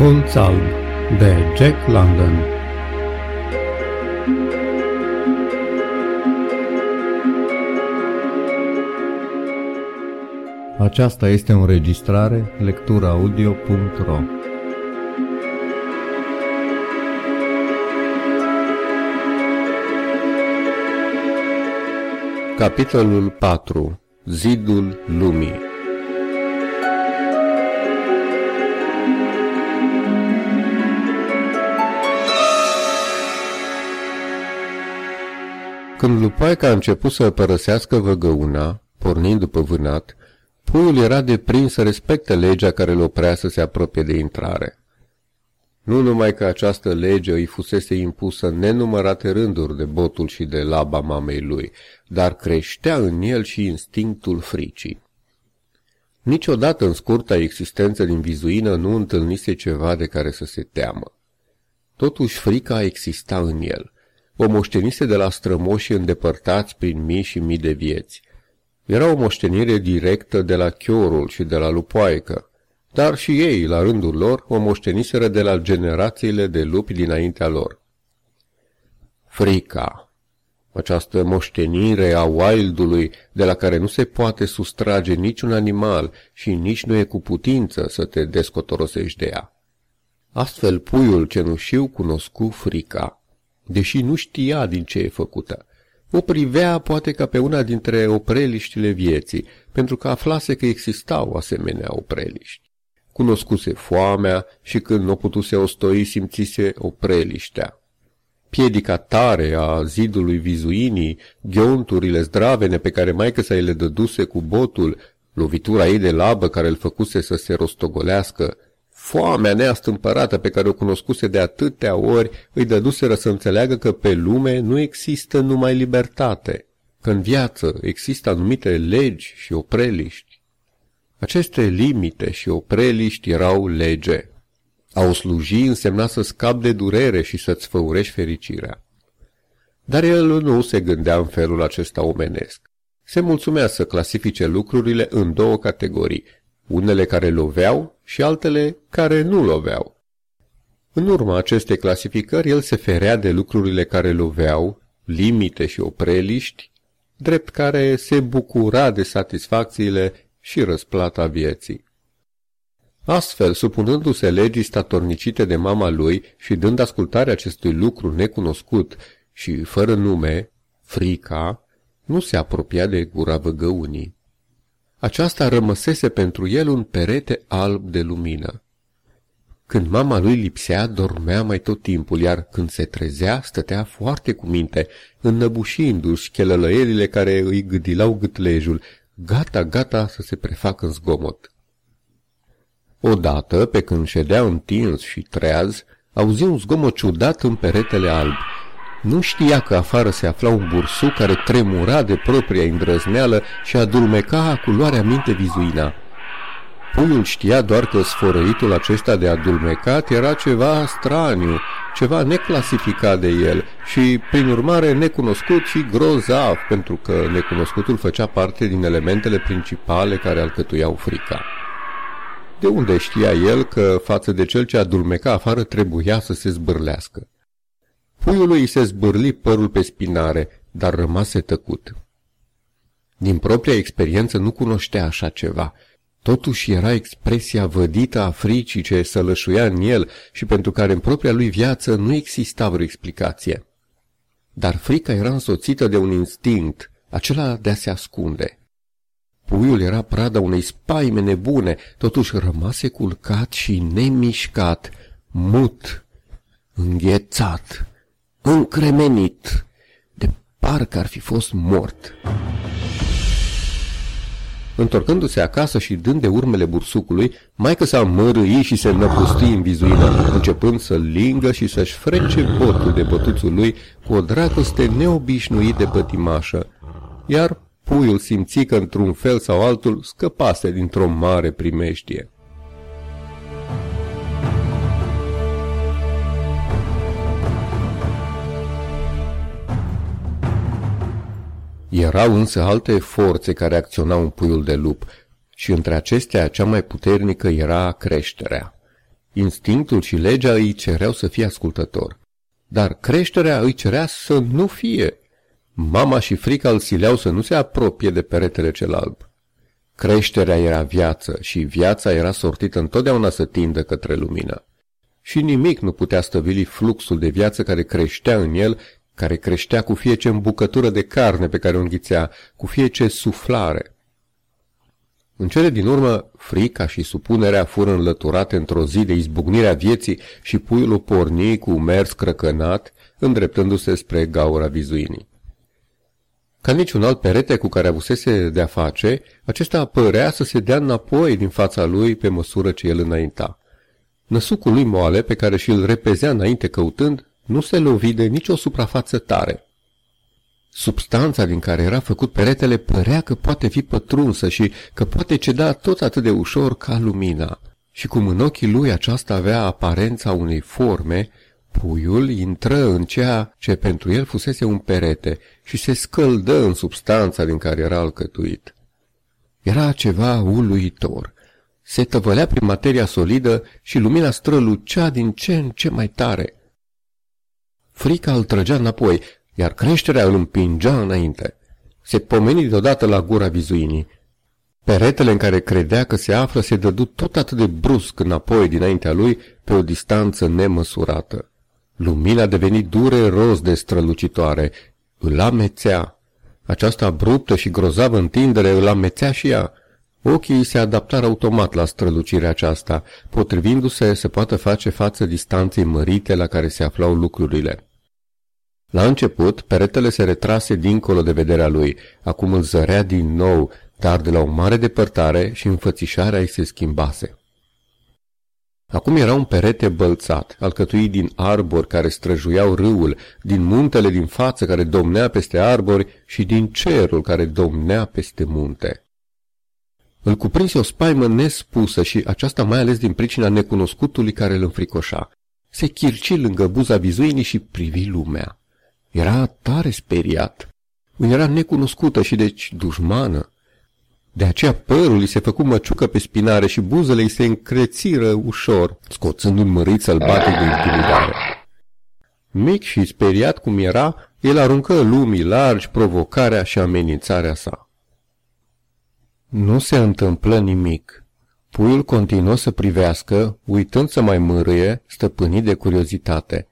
Colț alb de Jack London. Aceasta este o înregistrare lecturaudio.ro Capitolul 4 Zidul lumii Când Lupaica a început să părăsească văgăuna, pornind după vânat, puiul era deprins să respecte legea care îl oprea să se apropie de intrare. Nu numai că această lege îi fusese impusă în nenumărate rânduri de botul și de laba mamei lui, dar creștea în el și instinctul fricii. Niciodată în scurta existență din vizuină nu întâlnise ceva de care să se teamă. Totuși frica exista în el – o moștenise de la strămoșii îndepărtați prin mii și mii de vieți. Era o moștenire directă de la Chiorul și de la Lupoaică, dar și ei, la rândul lor, o moșteniseră de la generațiile de lupi dinaintea lor. Frica această moștenire a wildului de la care nu se poate sustrage niciun animal și nici nu e cu putință să te descotorosești de ea. Astfel puiul cenușiu cunoscu frica deși nu știa din ce e făcută. O privea poate ca pe una dintre opreliștile vieții, pentru că aflase că existau asemenea opreliști. Cunoscuse foamea și când nu putuse ostoi simțise opreliștea. Piedica tare a zidului vizuinii, ghionturile zdravene pe care maică sa le dăduse cu botul, lovitura ei de labă care îl făcuse să se rostogolească, Foamea neastâmpărată pe care o cunoscuse de atâtea ori îi dăduseră să înțeleagă că pe lume nu există numai libertate, că în viață există anumite legi și opreliști. Aceste limite și opreliști erau lege. A o sluji însemna să scap de durere și să-ți făurești fericirea. Dar el nu se gândea în felul acesta omenesc. Se mulțumea să clasifice lucrurile în două categorii, unele care loveau și altele care nu loveau. În urma acestei clasificări, el se ferea de lucrurile care loveau, limite și opreliști, drept care se bucura de satisfacțiile și răsplata vieții. Astfel, supunându-se legii statornicite de mama lui și dând ascultare acestui lucru necunoscut și fără nume, frica, nu se apropia de gura văgăunii. Aceasta rămăsese pentru el un perete alb de lumină. Când mama lui lipsea, dormea mai tot timpul, iar când se trezea, stătea foarte cu minte, înnăbușindu-și chelălăierile care îi gâdilau gâtlejul, gata, gata să se prefacă în zgomot. Odată, pe când ședea întins și treaz, auzi un zgomot ciudat în peretele alb, nu știa că afară se afla un bursuc care tremura de propria îndrăzneală și adulmeca cu luarea minte vizuina. Puiul știa doar că sfărăitul acesta de adulmecat era ceva straniu, ceva neclasificat de el și, prin urmare, necunoscut și grozav, pentru că necunoscutul făcea parte din elementele principale care alcătuiau frica. De unde știa el că, față de cel ce adulmeca afară, trebuia să se zbârlească? Puiului se zbârli părul pe spinare, dar rămase tăcut. Din propria experiență nu cunoștea așa ceva. Totuși era expresia vădită a fricii ce sălășuia în el și pentru care în propria lui viață nu exista vreo explicație. Dar frica era însoțită de un instinct, acela de a se ascunde. Puiul era prada unei spaime nebune, totuși rămase culcat și nemișcat, mut, înghețat încremenit, de parcă ar fi fost mort. Întorcându-se acasă și dând de urmele bursucului, maică s-a mărâi și se năpusti în vizuină, începând să lingă și să-și frece botul de bătuțul lui cu o dragoste neobișnuit de pătimașă, iar puiul simți că într-un fel sau altul scăpase dintr-o mare primeștie. Erau însă alte forțe care acționau în puiul de lup și între acestea cea mai puternică era creșterea. Instinctul și legea îi cereau să fie ascultător. Dar creșterea îi cerea să nu fie. Mama și frica îl sileau să nu se apropie de peretele cel alb. Creșterea era viață și viața era sortită întotdeauna să tindă către lumină. Și nimic nu putea stăvili fluxul de viață care creștea în el, care creștea cu fiece îmbucătură de carne pe care o înghițea, cu fiece suflare. În cele din urmă, frica și supunerea fură înlăturate într-o zi de izbucnirea vieții și puiul o porni cu mers crăcănat, îndreptându-se spre gaura vizuinii. Ca niciun alt perete cu care avusese de-a face, acesta părea să se dea înapoi din fața lui pe măsură ce el înainta. Năsucul lui moale, pe care și-l repezea înainte căutând, nu se lovi de nicio suprafață tare. Substanța din care era făcut peretele părea că poate fi pătrunsă și că poate ceda tot atât de ușor ca lumina. Și cum în ochii lui aceasta avea aparența unei forme, puiul intră în ceea ce pentru el fusese un perete și se scăldă în substanța din care era alcătuit. Era ceva uluitor. Se tăvălea prin materia solidă și lumina strălucea din ce în ce mai tare. Frica îl trăgea înapoi, iar creșterea îl împingea înainte. Se pomeni deodată la gura vizuinii. Peretele în care credea că se află se dădu tot atât de brusc înapoi dinaintea lui pe o distanță nemăsurată. Lumina a devenit dure roz de strălucitoare. Îl amețea. Această abruptă și grozavă întindere îl amețea și ea. Ochii se adaptară automat la strălucirea aceasta, potrivindu-se să poată face față distanței mărite la care se aflau lucrurile. La început, peretele se retrase dincolo de vederea lui, acum îl zărea din nou, dar de la o mare depărtare și înfățișarea îi se schimbase. Acum era un perete bălțat, alcătuit din arbori care străjuiau râul, din muntele din față care domnea peste arbori și din cerul care domnea peste munte. Îl cuprinse o spaimă nespusă și aceasta mai ales din pricina necunoscutului care îl înfricoșa. Se chirci lângă buza vizuinii și privi lumea. Era tare speriat. Era necunoscută și deci dușmană. De aceea părul îi se făcu măciucă pe spinare și buzele îi se încrețiră ușor, scoțând un mărit sălbatic de intimidare. Mic și speriat cum era, el aruncă lumii largi provocarea și amenințarea sa. Nu se întâmplă nimic. Puiul continuă să privească, uitând să mai mârâie, stăpânit de curiozitate.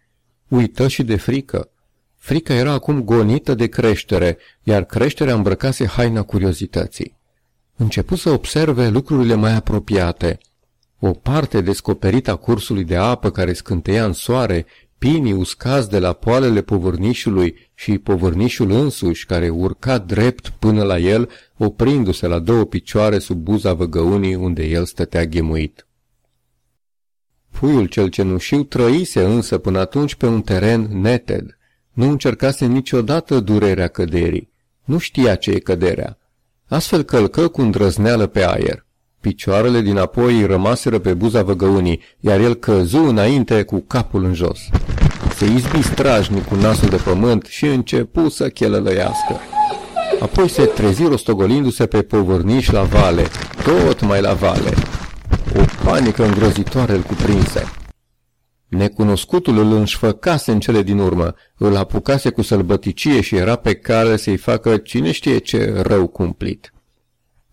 Uită și de frică. Frica era acum gonită de creștere, iar creșterea îmbrăcase haina curiozității. Începu să observe lucrurile mai apropiate. O parte descoperită a cursului de apă care scânteia în soare, pinii uscați de la poalele povărnișului și povărnișul însuși care urca drept până la el, oprindu-se la două picioare sub buza văgăunii unde el stătea ghemuit. Puiul cel cenușiu trăise însă până atunci pe un teren neted. Nu încercase niciodată durerea căderii. Nu știa ce e căderea. Astfel călcă cu îndrăzneală pe aer. Picioarele din apoi rămaseră pe buza văgăunii, iar el căzu înainte cu capul în jos. Se izbi strajnic cu nasul de pământ și începu să chelălăiască. Apoi se trezi rostogolindu-se pe povârniș la vale, tot mai la vale. O panică îngrozitoare îl cuprinse. Necunoscutul îl înșfăcase în cele din urmă, îl apucase cu sălbăticie și era pe cale să-i facă cine știe ce rău cumplit.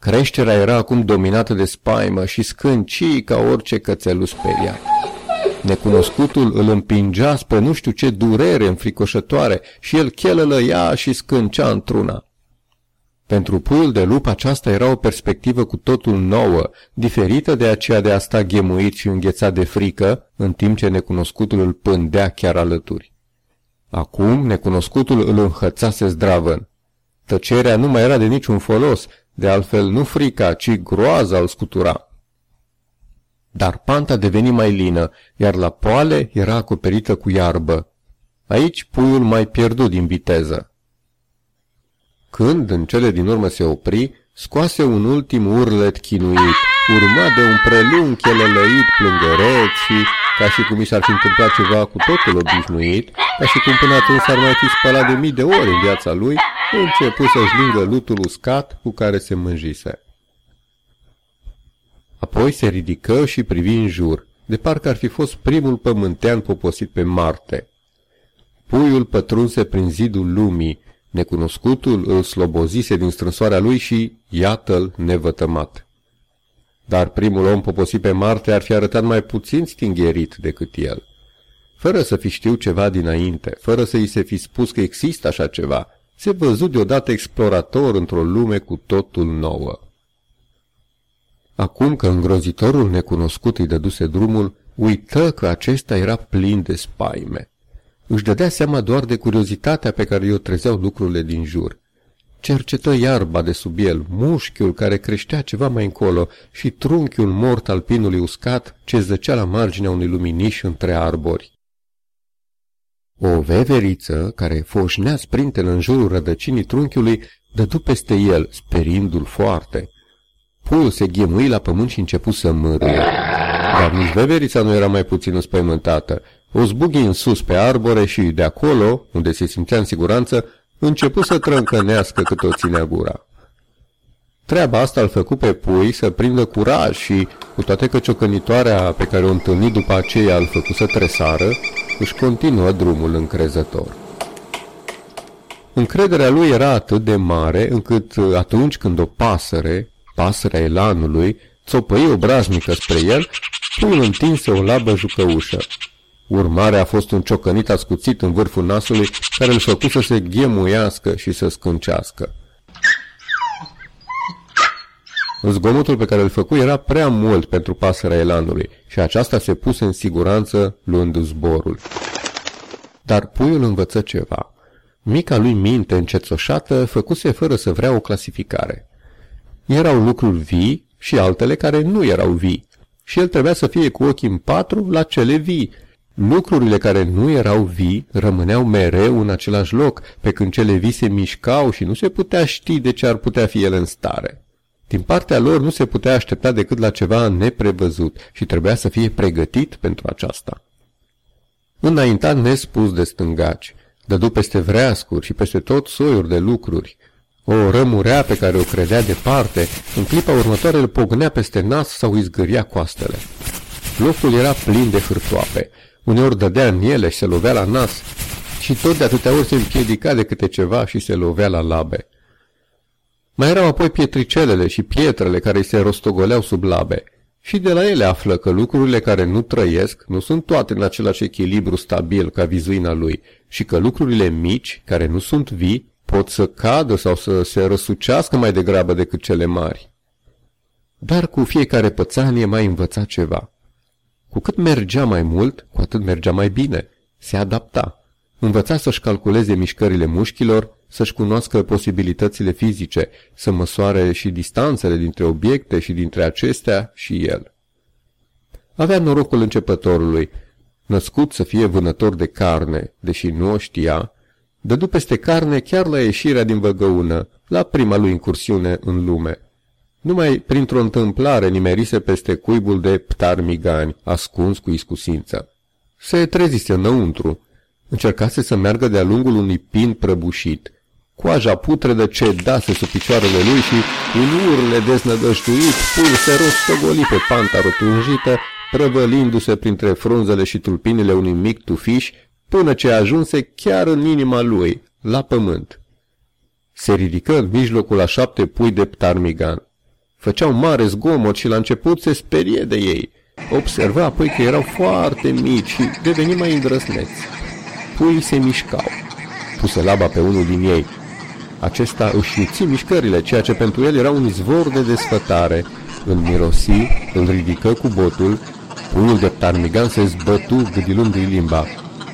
Creșterea era acum dominată de spaimă și scâncii ca orice cățelul speriat. Necunoscutul îl împingea spre nu știu ce durere înfricoșătoare și el chelălăia și scâncea într-una. Pentru puiul de lup aceasta era o perspectivă cu totul nouă, diferită de aceea de a sta ghemuit și înghețat de frică, în timp ce necunoscutul îl pândea chiar alături. Acum necunoscutul îl înhățase zdravăn. Tăcerea nu mai era de niciun folos, de altfel nu frica, ci groaza îl scutura. Dar panta deveni mai lină, iar la poale era acoperită cu iarbă. Aici puiul mai pierdut din viteză. Când, în cele din urmă se opri, scoase un ultim urlet chinuit, urmat de un prelung chelălăit plângăreț și, ca și cum i s-ar fi întâmplat ceva cu totul obișnuit, ca și cum până atunci s-ar mai fi spălat de mii de ori în viața lui, începu să-și lingă lutul uscat cu care se mânjise. Apoi se ridică și privi în jur. de parcă ar fi fost primul pământean poposit pe Marte. Puiul pătrunse prin zidul lumii, necunoscutul îl slobozise din strânsoarea lui și iată-l nevătămat. Dar primul om poposit pe Marte ar fi arătat mai puțin stingherit decât el. Fără să fi știut ceva dinainte, fără să îi se fi spus că există așa ceva, se văzut deodată explorator într-o lume cu totul nouă. Acum că îngrozitorul necunoscut îi dăduse drumul, uită că acesta era plin de spaime. Își dădea seama doar de curiozitatea pe care i-o trezeau lucrurile din jur. Cercetă iarba de sub el, mușchiul care creștea ceva mai încolo și trunchiul mort al pinului uscat ce zăcea la marginea unui luminiș între arbori. O veveriță, care foșnea sprinten în jurul rădăcinii trunchiului, dădu peste el, sperindu-l foarte. Puiul se ghemui la pământ și începu să mârâie. Dar nici veverița nu era mai puțin înspăimântată. O zbughi în sus pe arbore și de acolo, unde se simțea în siguranță, începu să trâncănească cât o ținea gura. Treaba asta îl făcu pe pui să prindă curaj și, cu toate că ciocănitoarea pe care o întâlni după aceea îl făcu să tresară, își continuă drumul încrezător. Încrederea lui era atât de mare încât atunci când o pasăre, pasărea elanului, țopăi o braznică spre el, puiul întinse o labă jucăușă. Urmarea a fost un ciocănit ascuțit în vârful nasului care îl făcu să se ghemuiască și să scâncească. Zgomotul pe care îl făcu era prea mult pentru pasărea elanului și aceasta se puse în siguranță luând zborul. Dar puiul învăță ceva. Mica lui minte încețoșată făcuse fără să vrea o clasificare. Erau lucruri vii și altele care nu erau vii. Și el trebuia să fie cu ochii în patru la cele vii. Lucrurile care nu erau vii rămâneau mereu în același loc, pe când cele vii se mișcau și nu se putea ști de ce ar putea fi ele în stare. Din partea lor nu se putea aștepta decât la ceva neprevăzut și trebuia să fie pregătit pentru aceasta. Înainta nespus de stângaci, dădu peste vreascuri și peste tot soiuri de lucruri. O rămurea pe care o credea departe, în clipa următoare îl pognea peste nas sau îi zgâria coastele. Locul era plin de hârtoape, uneori dădea în ele și se lovea la nas, și tot de atâtea ori se împiedica de câte ceva și se lovea la labe. Mai erau apoi pietricelele și pietrele care îi se rostogoleau sub labe. Și de la ele află că lucrurile care nu trăiesc nu sunt toate în același echilibru stabil ca vizuina lui și că lucrurile mici, care nu sunt vii, pot să cadă sau să se răsucească mai degrabă decât cele mari. Dar cu fiecare pățanie mai învăța ceva. Cu cât mergea mai mult, cu atât mergea mai bine. Se adapta. Învăța să-și calculeze mișcările mușchilor, să-și cunoască posibilitățile fizice, să măsoare și distanțele dintre obiecte și dintre acestea și el. Avea norocul începătorului, născut să fie vânător de carne, deși nu o știa, dădu peste carne chiar la ieșirea din văgăună, la prima lui incursiune în lume. Numai printr-o întâmplare nimerise peste cuibul de ptarmigani, ascuns cu iscusință. Se trezise înăuntru, încercase să meargă de-a lungul unui pin prăbușit, Coaja putredă cedase sub picioarele lui și, în urle deznădăjduit, pur se rostogoli pe panta rotunjită, prăvălindu-se printre frunzele și tulpinile unui mic tufiș, până ce ajunse chiar în inima lui, la pământ. Se ridică în mijlocul a șapte pui de ptarmigan. Făceau mare zgomot și la început se sperie de ei. Observa apoi că erau foarte mici și deveni mai îndrăsneți. Puii se mișcau. Puse laba pe unul din ei. Acesta își iuți mișcările, ceea ce pentru el era un izvor de desfătare. Îl mirosi, îl ridică cu botul, puiul de ptarmigan se zbătu gâdilându-i limba.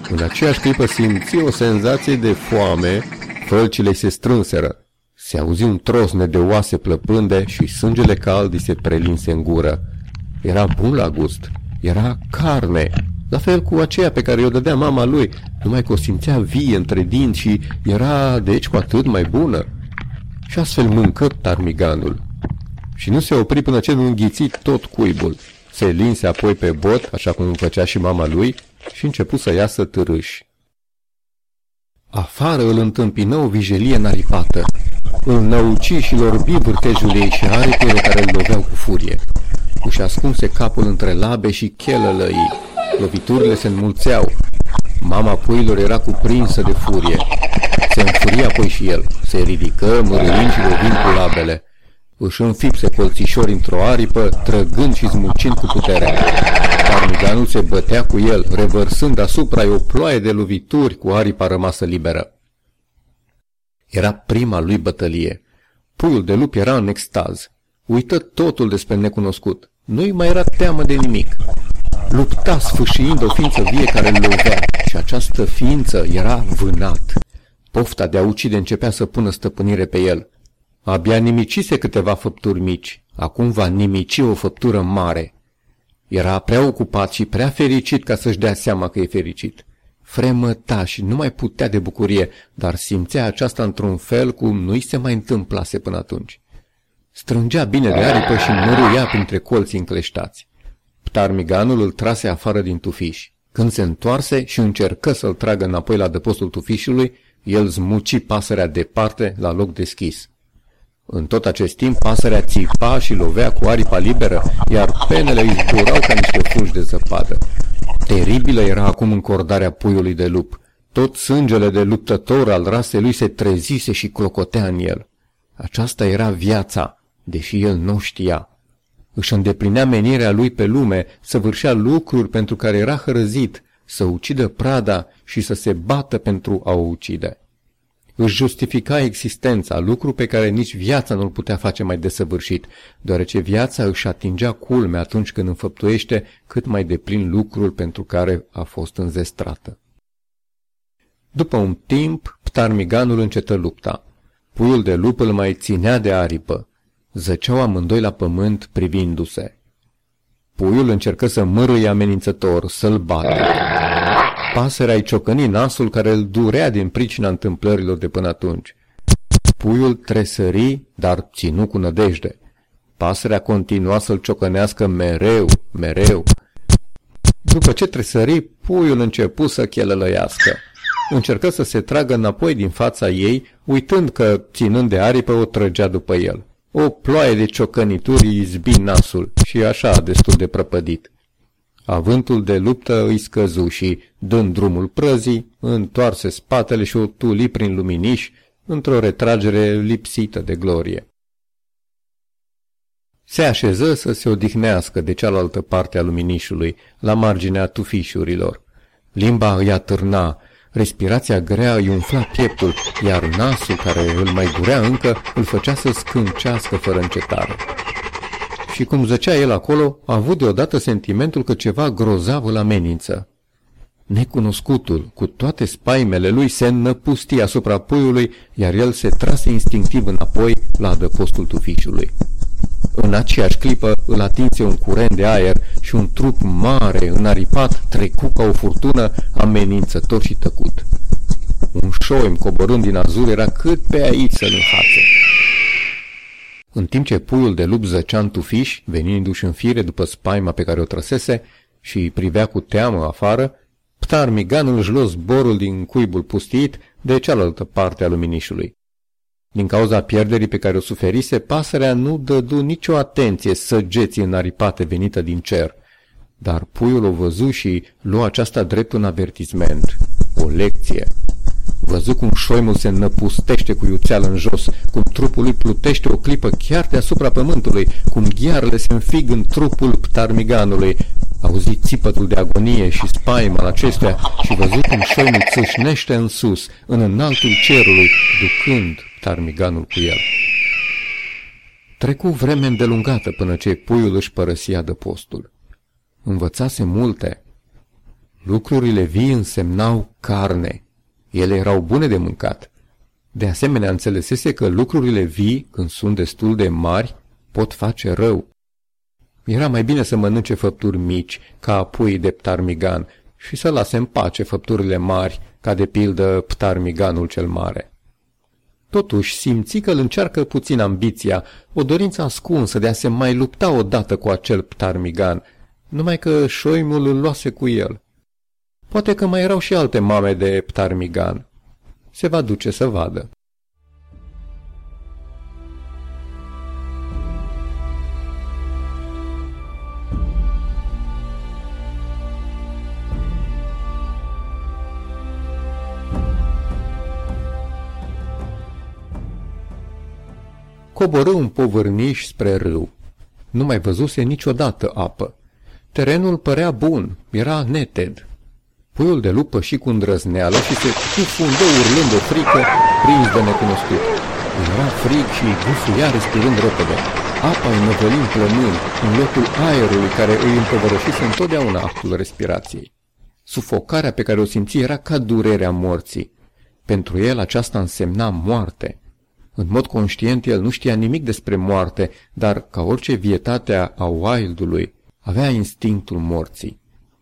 În aceeași clipă simți o senzație de foame, fălcile se strânseră. Se auzi un trosne de oase plăpânde și sângele cald îi se prelinse în gură. Era bun la gust, era carne, la fel cu aceea pe care o dădea mama lui, numai că o simțea vie între dinți și era deci cu atât mai bună. Și astfel mâncă tarmiganul. Și nu se opri până ce nu înghiți tot cuibul. Se linse apoi pe bot, așa cum făcea și mama lui, și începu să iasă târâși. Afară îl întâmpină o vijelie naripată. Îl năuci și lorbi vârtejul ei și aripile care îl loveau cu furie. Își ascunse capul între labe și chelălăii. Loviturile se înmulțeau. Mama puilor era cuprinsă de furie. Se înfuria apoi și el. Se ridică, mărâind și lovind cu labele. Își înfipse colțișori într-o aripă, trăgând și zmucind cu putere. Parmiganul se bătea cu el, revărsând asupra o ploaie de lovituri cu aripa rămasă liberă. Era prima lui bătălie. Puiul de lup era în extaz. Uită totul despre necunoscut. Nu-i mai era teamă de nimic. Lupta sfâșiind o ființă vie care îl lovea și această ființă era vânat. Pofta de a ucide începea să pună stăpânire pe el. Abia nimicise câteva făpturi mici, acum va nimici o făptură mare. Era prea ocupat și prea fericit ca să-și dea seama că e fericit. Fremăta și nu mai putea de bucurie, dar simțea aceasta într-un fel cum nu-i se mai întâmplase până atunci. Strângea bine de aripă și măruia printre colții încleștați. Ptarmiganul îl trase afară din tufiș. Când se întoarse și încercă să-l tragă înapoi la dăpostul tufișului, el zmuci pasărea departe la loc deschis. În tot acest timp, pasărea țipa și lovea cu aripa liberă, iar penele îi zburau ca niște fulgi de zăpadă. Teribilă era acum încordarea puiului de lup. Tot sângele de luptător al rasei lui se trezise și clocotea în el. Aceasta era viața, deși el nu știa. Își îndeplinea menirea lui pe lume, să vârșea lucruri pentru care era hărăzit, să ucidă prada și să se bată pentru a o ucide. Își justifica existența, lucru pe care nici viața nu-l putea face mai desăvârșit, deoarece viața își atingea culme atunci când înfăptuiește cât mai deplin lucrul pentru care a fost înzestrată. După un timp, ptarmiganul încetă lupta. Puiul de lup îl mai ținea de aripă. Zăceau amândoi la pământ privindu-se. Puiul încercă să mărâie amenințător, să-l bată. Pasărea îi ciocăni nasul care îl durea din pricina întâmplărilor de până atunci. Puiul tresări, dar ținu cu nădejde. Pasărea continua să-l ciocănească mereu, mereu. După ce tresări, puiul începu să chelălăiască. Încercă să se tragă înapoi din fața ei, uitând că, ținând de aripă, o trăgea după el. O ploaie de ciocănituri izbi nasul și așa destul de prăpădit. Avântul de luptă îi scăzu și, dând drumul prăzii, întoarse spatele și o tuli prin luminiș într-o retragere lipsită de glorie. Se așeză să se odihnească de cealaltă parte a luminișului, la marginea tufișurilor. Limba îi atârna, respirația grea îi umfla pieptul, iar nasul, care îl mai durea încă, îl făcea să scâncească fără încetare și cum zăcea el acolo, a avut deodată sentimentul că ceva grozav îl amenință. Necunoscutul, cu toate spaimele lui, se înnăpusti asupra puiului, iar el se trase instinctiv înapoi la adăpostul tufișului. În aceeași clipă îl atinse un curent de aer și un trup mare, înaripat, trecu ca o furtună, amenințător și tăcut. Un șoim coborând din azur era cât pe aici să-l înhațe. În timp ce puiul de lup zăcea în tufiș, venindu-și în fire după spaima pe care o trăsese și privea cu teamă afară, Ptarmiganul își luă zborul din cuibul pustit de cealaltă parte a luminișului. Din cauza pierderii pe care o suferise, pasărea nu dădu nicio atenție săgeții înaripate venită din cer. Dar puiul o văzu și luă aceasta drept un avertisment, o lecție. Văzut cum șoimul se năpustește cu iuțeală în jos, cum trupul lui plutește o clipă chiar deasupra pământului, cum ghearele se înfig în trupul ptarmiganului. Auzi țipătul de agonie și spaima al acestuia și văzut cum șoimul țâșnește în sus, în înaltul cerului, ducând ptarmiganul cu el. Trecu vreme îndelungată până ce puiul își părăsi adăpostul. Învățase multe. Lucrurile vii însemnau carne, ele erau bune de mâncat. De asemenea, înțelesese că lucrurile vii, când sunt destul de mari, pot face rău. Era mai bine să mănânce făpturi mici, ca pui de ptarmigan, și să lase în pace făpturile mari, ca de pildă ptarmiganul cel mare. Totuși, simți că îl încearcă puțin ambiția, o dorință ascunsă de a se mai lupta odată cu acel ptarmigan, numai că șoimul îl luase cu el. Poate că mai erau și alte mame de ptarmigan. Se va duce să vadă. coborâ un povârniș spre râu. Nu mai văzuse niciodată apă. Terenul părea bun, era neted, Puiul de lupă și cu îndrăzneală și se cufundă urlând de frică, prins de necunoscut. Era frig și gufuia respirând repede. Apa înăvălind plămâni în locul aerului care îi împovărășise întotdeauna actul respirației. Sufocarea pe care o simți era ca durerea morții. Pentru el aceasta însemna moarte. În mod conștient el nu știa nimic despre moarte, dar ca orice vietate a wildului, avea instinctul morții.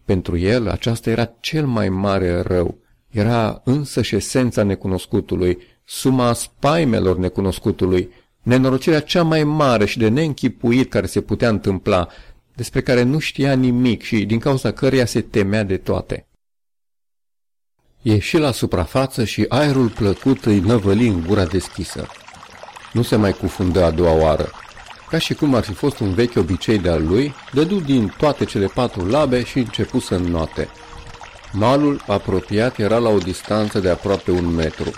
Pentru el aceasta era cel mai mare rău, era însă și esența necunoscutului, suma spaimelor necunoscutului, nenorocirea cea mai mare și de neînchipuit care se putea întâmpla, despre care nu știa nimic și din cauza căreia se temea de toate. Ieși la suprafață și aerul plăcut îi năvăli în gura deschisă. Nu se mai cufundă a doua oară. Ca și cum ar fi fost un vechi obicei de-al lui, dădu din toate cele patru labe și începu să înnoate. Malul apropiat era la o distanță de aproape un metru.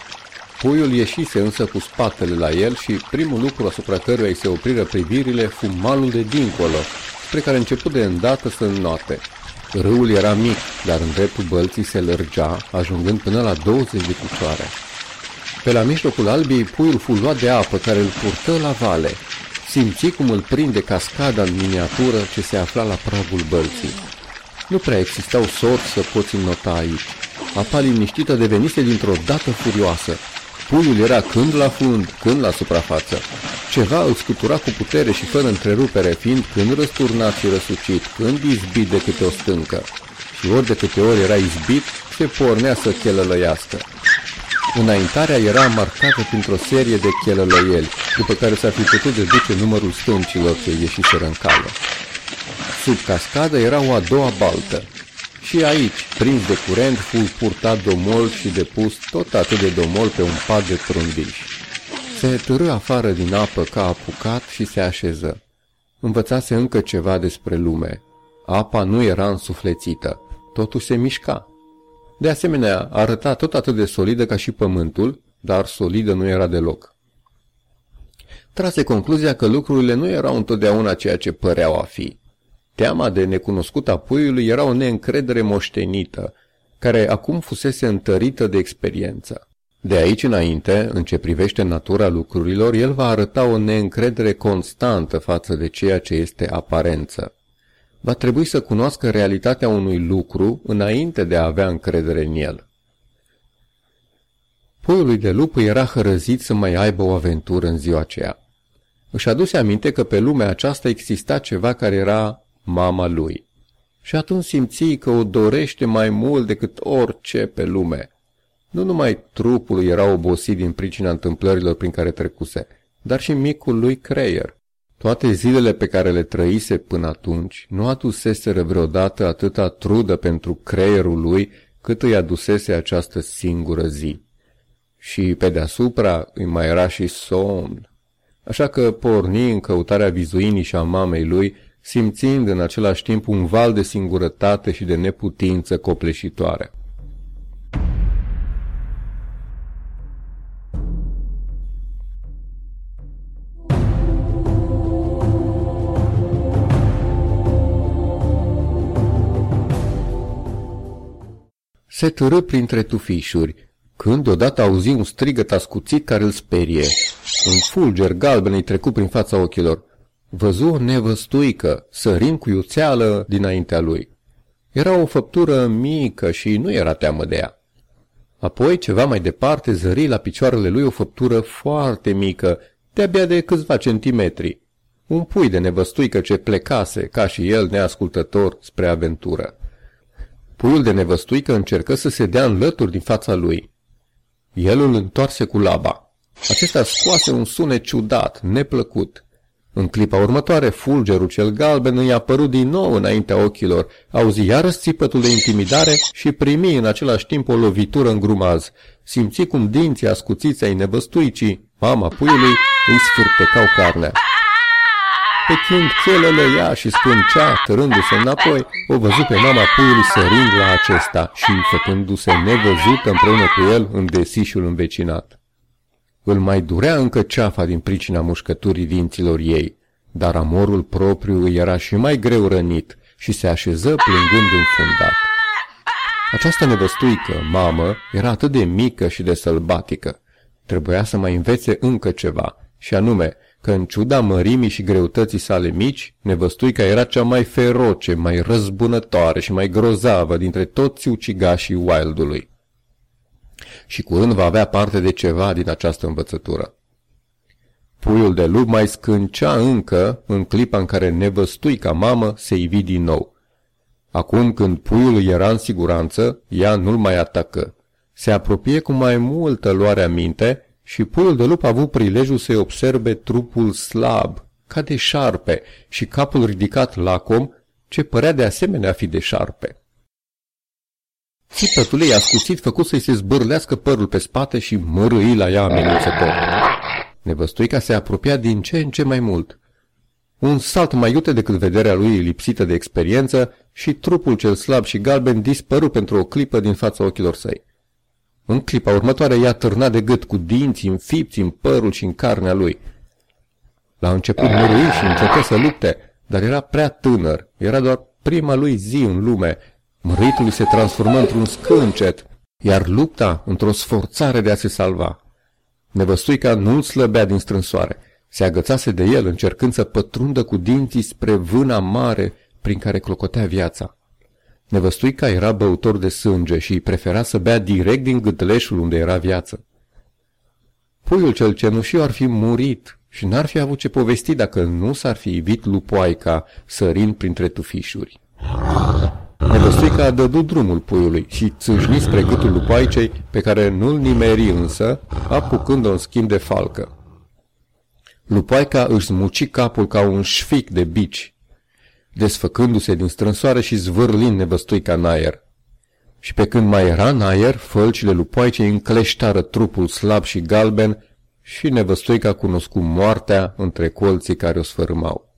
Puiul ieșise însă cu spatele la el și primul lucru asupra căruia îi se opriră privirile fu malul de dincolo, spre care început de îndată să înnoate. Râul era mic, dar în dreptul bălții se lărgea, ajungând până la 20 de picioare. Pe la mijlocul albii, puiul fu luat de apă care îl purtă la vale. Simți cum îl prinde cascada în miniatură ce se afla la pragul bălții. Nu prea existau sorți să poți înnota aici. Apa liniștită devenise dintr-o dată furioasă. Puiul era când la fund, când la suprafață. Ceva îl scutura cu putere și fără întrerupere, fiind când răsturnat și răsucit, când izbit de câte o stâncă. Și ori de câte ori era izbit, se pornea să chelălăiască. Înaintarea era marcată printr-o serie de chelălăieli, după care s-ar fi putut deduce numărul stâncilor ce ieșiseră în cală. Sub cascadă era o a doua baltă. Și aici, prins de curent, fu purtat domol și depus tot atât de domol pe un pad de trundiș. Se târâ afară din apă ca apucat și se așeză. Învățase încă ceva despre lume. Apa nu era însuflețită, totuși se mișca. De asemenea, arăta tot atât de solidă ca și pământul, dar solidă nu era deloc. Trase concluzia că lucrurile nu erau întotdeauna ceea ce păreau a fi. Teama de necunoscut a puiului era o neîncredere moștenită, care acum fusese întărită de experiență. De aici înainte, în ce privește natura lucrurilor, el va arăta o neîncredere constantă față de ceea ce este aparență va trebui să cunoască realitatea unui lucru înainte de a avea încredere în el. Puiului de lup era hărăzit să mai aibă o aventură în ziua aceea. Își aduse aminte că pe lumea aceasta exista ceva care era mama lui. Și atunci simți că o dorește mai mult decât orice pe lume. Nu numai trupul era obosit din pricina întâmplărilor prin care trecuse, dar și micul lui creier. Toate zilele pe care le trăise până atunci nu aduseseră vreodată atâta trudă pentru creierul lui cât îi adusese această singură zi. Și pe deasupra îi mai era și somn. Așa că porni în căutarea vizuinii și a mamei lui, simțind în același timp un val de singurătate și de neputință copleșitoare. Se târâ printre tufișuri, când odată auzi un strigăt ascuțit care îl sperie. Un fulger galben îi trecu prin fața ochilor. Văzu o nevăstuică, sărind cu iuțeală dinaintea lui. Era o făptură mică și nu era teamă de ea. Apoi, ceva mai departe, zări la picioarele lui o făptură foarte mică, de-abia de câțiva centimetri. Un pui de nevăstuică ce plecase, ca și el, neascultător, spre aventură. Puiul de nevăstuică încercă să se dea în lături din fața lui. El îl întoarse cu laba. Acesta scoase un sunet ciudat, neplăcut. În clipa următoare, fulgerul cel galben îi apărut din nou înaintea ochilor, auzi iară țipătul de intimidare și primi în același timp o lovitură în grumaz. Simți cum dinții ascuțiți ai nevăstuicii, mama puiului, îi sfârtecau carnea. Pe când chelele ea și scâncea, târându-se înapoi, o văzut pe mama puiului sărind la acesta și făcându-se nevăzută împreună cu el în desișul învecinat. Îl mai durea încă ceafa din pricina mușcăturii dinților ei, dar amorul propriu îi era și mai greu rănit și se așeză plângând înfundat. Această nevăstuică, mamă, era atât de mică și de sălbatică. Trebuia să mai învețe încă ceva, și anume că în ciuda mărimii și greutății sale mici, nevăstuica era cea mai feroce, mai răzbunătoare și mai grozavă dintre toți ucigașii Wildului. Și curând va avea parte de ceva din această învățătură. Puiul de lup mai scâncea încă în clipa în care nevăstuica mamă se ivi din nou. Acum când puiul era în siguranță, ea nu-l mai atacă. Se apropie cu mai multă luare minte și puiul de lup a avut prilejul să-i observe trupul slab, ca de șarpe, și capul ridicat lacom, ce părea de asemenea a fi de șarpe. Țipătul ei ascuțit făcut să-i se zbârlească părul pe spate și mărâi la ea amenințător. Nevăstuica se apropia din ce în ce mai mult. Un salt mai iute decât vederea lui lipsită de experiență și trupul cel slab și galben dispăru pentru o clipă din fața ochilor săi. În clipa următoare ea târna de gât cu dinții înfipți în părul și în carnea lui. La început mărui și începe să lupte, dar era prea tânăr, era doar prima lui zi în lume. Măritul se transformă într-un scâncet, iar lupta într-o sforțare de a se salva. Nevăstuica nu-l slăbea din strânsoare. Se agățase de el, încercând să pătrundă cu dinții spre vâna mare prin care clocotea viața. Nevăstuica era băutor de sânge și prefera să bea direct din gâtleșul unde era viață. Puiul cel cenușiu ar fi murit și n-ar fi avut ce povesti dacă nu s-ar fi ivit lupoaica sărind printre tufișuri. Nevăstuica a dădut drumul puiului și țâșni spre gâtul lupoaicei, pe care nu-l nimeri însă, apucând-o în schimb de falcă. Lupoaica își smuci capul ca un șfic de bici desfăcându-se din strânsoare și zvârlind nevăstuica în aer. Și pe când mai era în aer, fălcile lupoaicei încleștară trupul slab și galben și nevăstuica cunoscu moartea între colții care o sfărâmau.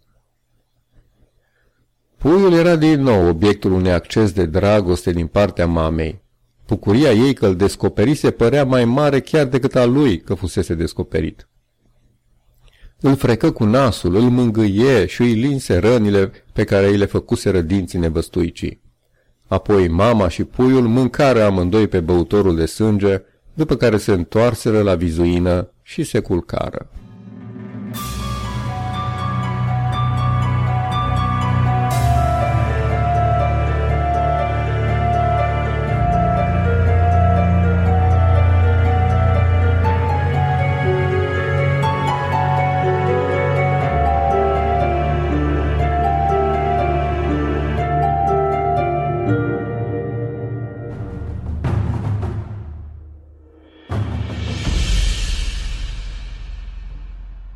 Puiul era din nou obiectul unui acces de dragoste din partea mamei. Bucuria ei că îl descoperise părea mai mare chiar decât a lui că fusese descoperit. Îl frecă cu nasul, îl mângâie și îi linse rănile pe care îi le făcuse dinții nevăstuicii. Apoi mama și puiul mâncară amândoi pe băutorul de sânge, după care se întoarseră la vizuină și se culcară.